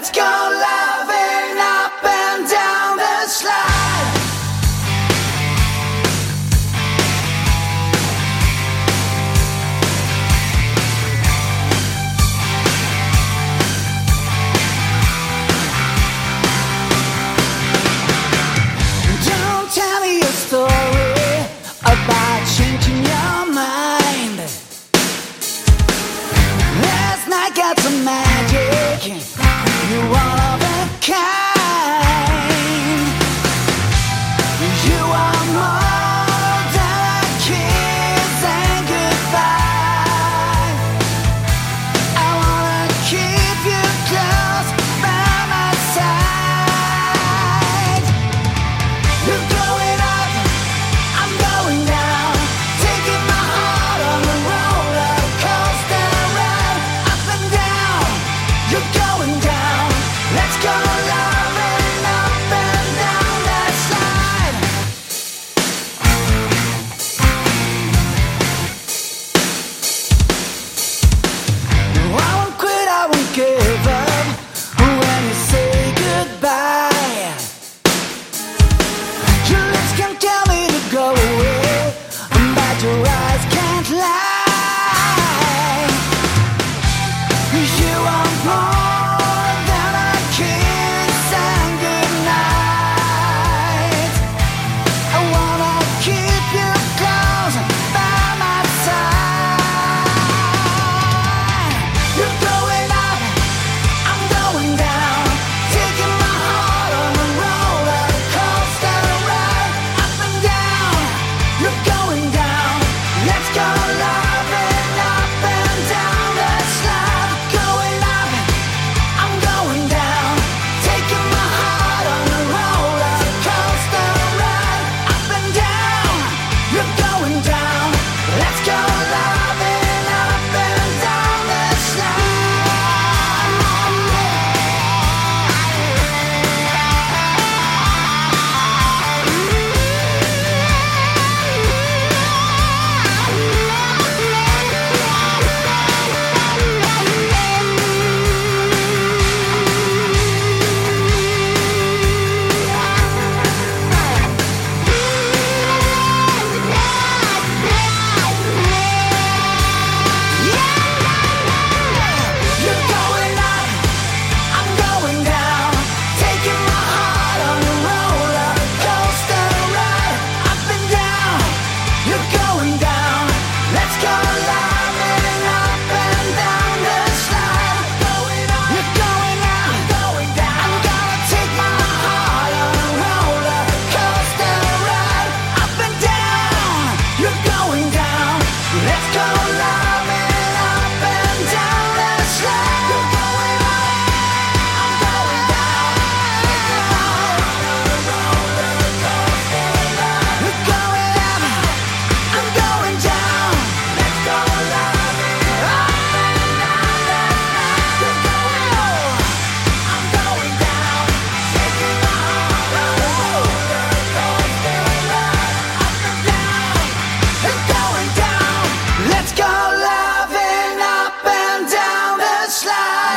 Let's go loving up and down the slide. Don't tell me a story about changing your mind. Last night got some magic. You